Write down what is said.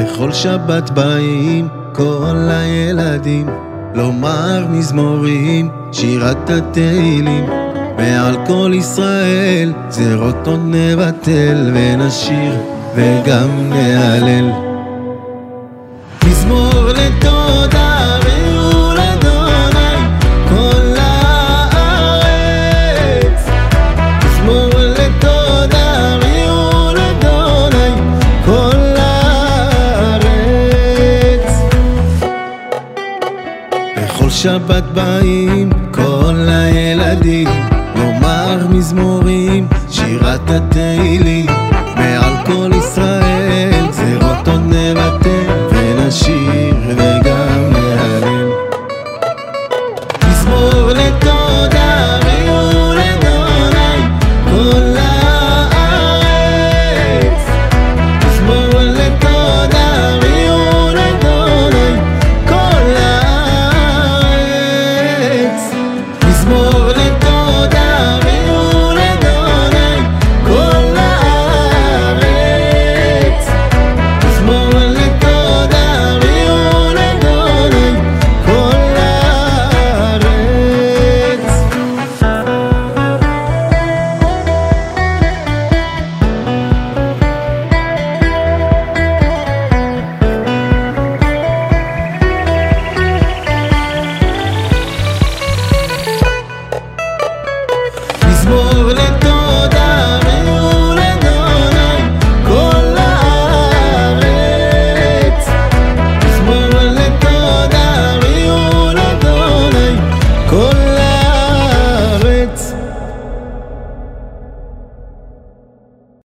בכל שבת באים כל הילדים לומר מזמורים, שירת התהילים. מעל כל ישראל גזירות עוד נבטל ונשיר וגם נהלל בכל שבת באים כל הילדים לומר מזמורים, שירת התהילים. מעל כל ישראל גזירות עוד נבטל ונשיר וגם נהלל מזמור לתודה